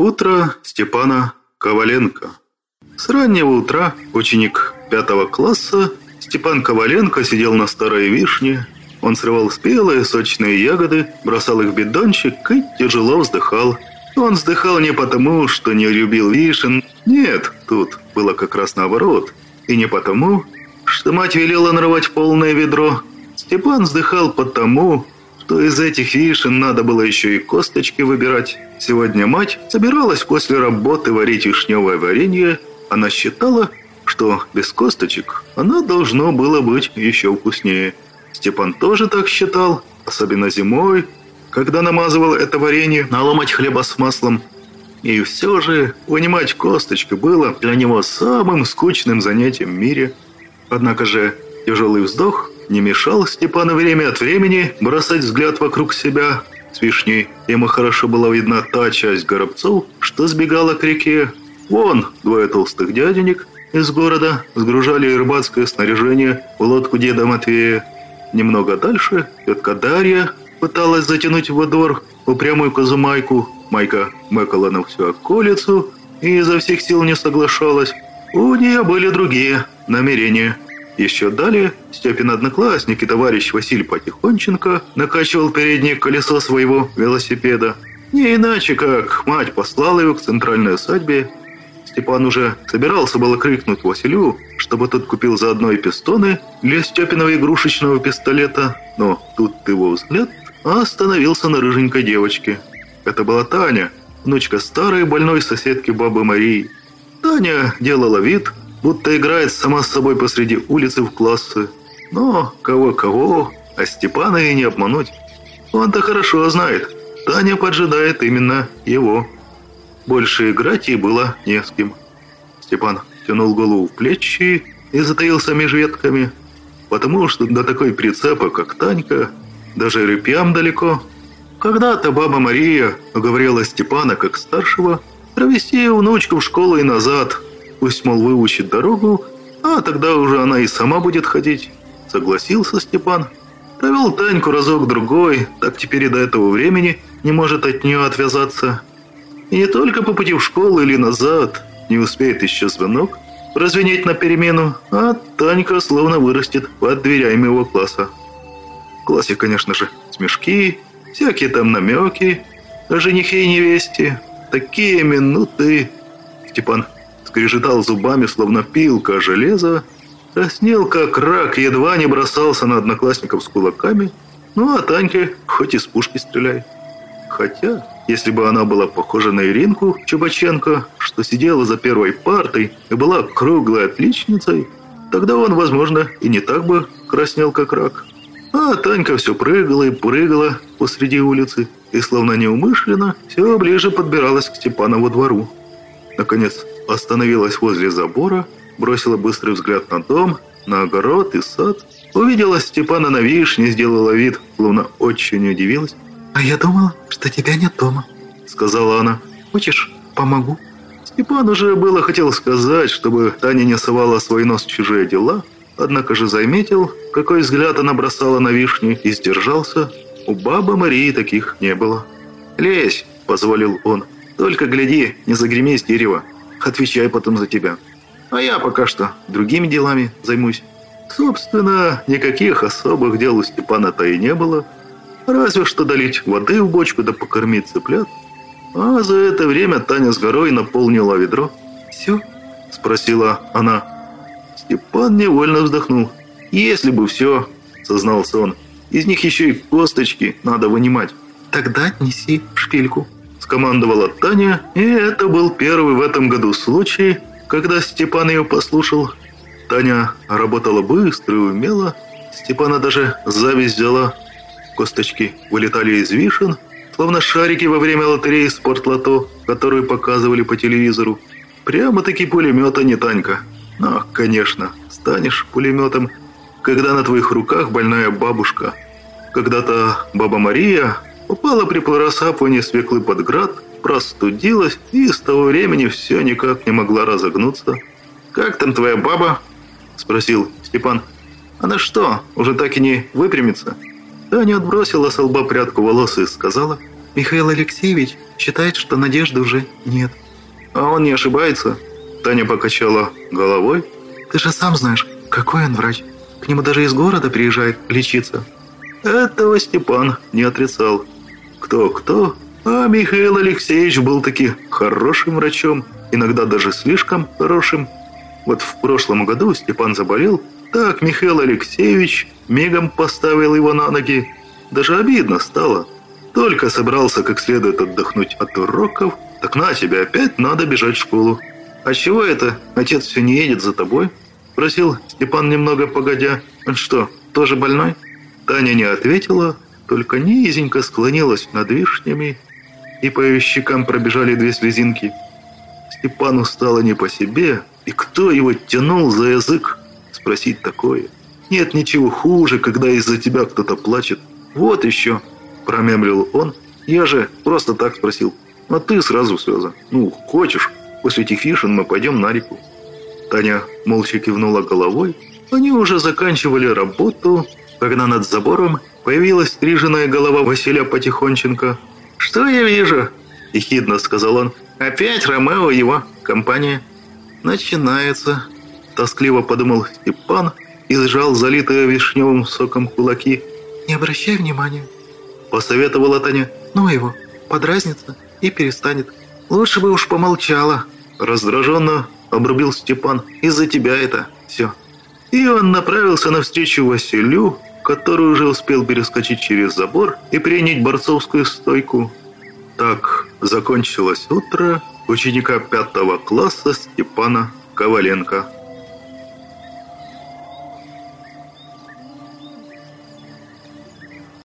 Утро Степана Коваленко. С раннего утра ученик пятого класса Степан Коваленко сидел на старой вишне. Он срывал спелые сочные ягоды, бросал их в бидончик и тяжело вздыхал. Он вздыхал не потому, что не любил вишен. Нет, тут было как раз наоборот. И не потому, что мать велела нарвать полное ведро. Степан вздыхал потому, что из этих вишен надо было еще и косточки выбирать. Сегодня мать собиралась после работы варить вишневое варенье. Она считала, что без косточек оно должно было быть еще вкуснее. Степан тоже так считал, особенно зимой, когда намазывал это варенье на ломать хлеба с маслом. И все же вынимать косточки было для него самым скучным занятием в мире. Однако же тяжелый вздох не мешал Степану время от времени бросать взгляд вокруг себя – с вишней ему хорошо была видна та часть горобцов, что сбегала к реке. Вон, двое толстых дяденек из города сгружали рыбацкое снаряжение в лодку деда Матвея. Немного дальше тетка Дарья пыталась затянуть во двор упрямую козу-майку. Майка мэкала на всю околицу и изо всех сил не соглашалась. У нее были другие намерения – еще далее Степин одноклассник и товарищ Василий Потихонченко накачивал переднее колесо своего велосипеда. Не иначе, как мать послала его к центральной усадьбе. Степан уже собирался было крикнуть Василю, чтобы тот купил заодно и пистоны для Степиного игрушечного пистолета, но тут его взгляд остановился на рыженькой девочке. Это была Таня, внучка старой больной соседки бабы Марии. Таня делала вид, будто играет сама с собой посреди улицы в классы. Но кого-кого, а Степана и не обмануть. Он-то хорошо знает, Таня поджидает именно его. Больше играть ей было не с кем. Степан тянул голову в плечи и затаился меж ветками, потому что до такой прицепа, как Танька, даже репьям далеко. Когда-то баба Мария уговорила Степана, как старшего, провести внучку в школу и назад – Пусть, мол, выучит дорогу, а тогда уже она и сама будет ходить. Согласился Степан. Провел Таньку разок-другой, так теперь и до этого времени не может от нее отвязаться. И не только по пути в школу или назад, не успеет еще звонок прозвенеть на перемену, а Танька словно вырастет под дверями его класса. В классе, конечно же, смешки, всякие там намеки о женихе и невесте. Такие минуты... Степан скрежетал зубами, словно пилка железа, краснел, как рак, едва не бросался на одноклассников с кулаками, ну а Таньке хоть из пушки стреляй. Хотя, если бы она была похожа на Иринку Чубаченко, что сидела за первой партой и была круглой отличницей, тогда он, возможно, и не так бы краснел, как рак. А Танька все прыгала и прыгала посреди улицы, и словно неумышленно все ближе подбиралась к Степанову двору. Наконец, остановилась возле забора, бросила быстрый взгляд на дом, на огород и сад. Увидела Степана на вишне, сделала вид, словно очень удивилась. «А я думала, что тебя нет дома», — сказала она. «Хочешь, помогу?» Степан уже было хотел сказать, чтобы Таня не совала свой нос в чужие дела, однако же заметил, какой взгляд она бросала на вишни и сдержался. У бабы Марии таких не было. «Лезь!» – позволил он. «Только гляди, не загреми с дерева. Отвечай потом за тебя. А я пока что другими делами займусь. Собственно, никаких особых дел у Степана-то и не было. Разве что долить воды в бочку да покормить цыплят. А за это время Таня с горой наполнила ведро. «Все?» – спросила она. Степан невольно вздохнул. «Если бы все», – сознался он. «Из них еще и косточки надо вынимать». «Тогда неси шпильку», скомандовала Таня, и это был первый в этом году случай, когда Степан ее послушал. Таня работала быстро и умело. Степана даже зависть взяла. Косточки вылетали из вишен, словно шарики во время лотереи «Спортлото», которую показывали по телевизору. Прямо-таки пулемет, а не Танька. Но, конечно, станешь пулеметом, когда на твоих руках больная бабушка. Когда-то баба Мария Упала при просапывании свеклы под град, простудилась и с того времени все никак не могла разогнуться. «Как там твоя баба?» – спросил Степан. «Она что, уже так и не выпрямится?» Таня отбросила с лба прядку волос и сказала. Михаил Алексеевич считает, что надежды уже нет. А он не ошибается? Таня покачала головой. Ты же сам знаешь, какой он врач. К нему даже из города приезжает лечиться. Этого Степан не отрицал. Кто-кто, а Михаил Алексеевич был таки хорошим врачом, иногда даже слишком хорошим. Вот в прошлом году Степан заболел, так Михаил Алексеевич мигом поставил его на ноги. Даже обидно стало. Только собрался как следует отдохнуть от уроков, так на тебе опять надо бежать в школу. «А чего это? Отец все не едет за тобой?» Спросил Степан немного погодя. «Он что, тоже больной?» Таня не ответила, только низенько склонилась над вишнями, и по ее щекам пробежали две слезинки. Степану стало не по себе, и кто его тянул за язык спросить такое? Нет ничего хуже, когда из-за тебя кто-то плачет. Вот еще, промямлил он. Я же просто так спросил. А ты сразу слезы. Ну, хочешь, после этих вишен мы пойдем на реку. Таня молча кивнула головой. Они уже заканчивали работу, когда над забором появилась стриженная голова Василия Потихонченко. «Что я вижу?» – ехидно сказал он. «Опять Ромео его компания». «Начинается», – тоскливо подумал Степан и сжал залитые вишневым соком кулаки. «Не обращай внимания», – посоветовала Таня. «Ну его, подразнится и перестанет. Лучше бы уж помолчала». Раздраженно обрубил Степан. «Из-за тебя это все». И он направился навстречу Василю, который уже успел перескочить через забор и принять борцовскую стойку. Так закончилось утро ученика пятого класса Степана Коваленко.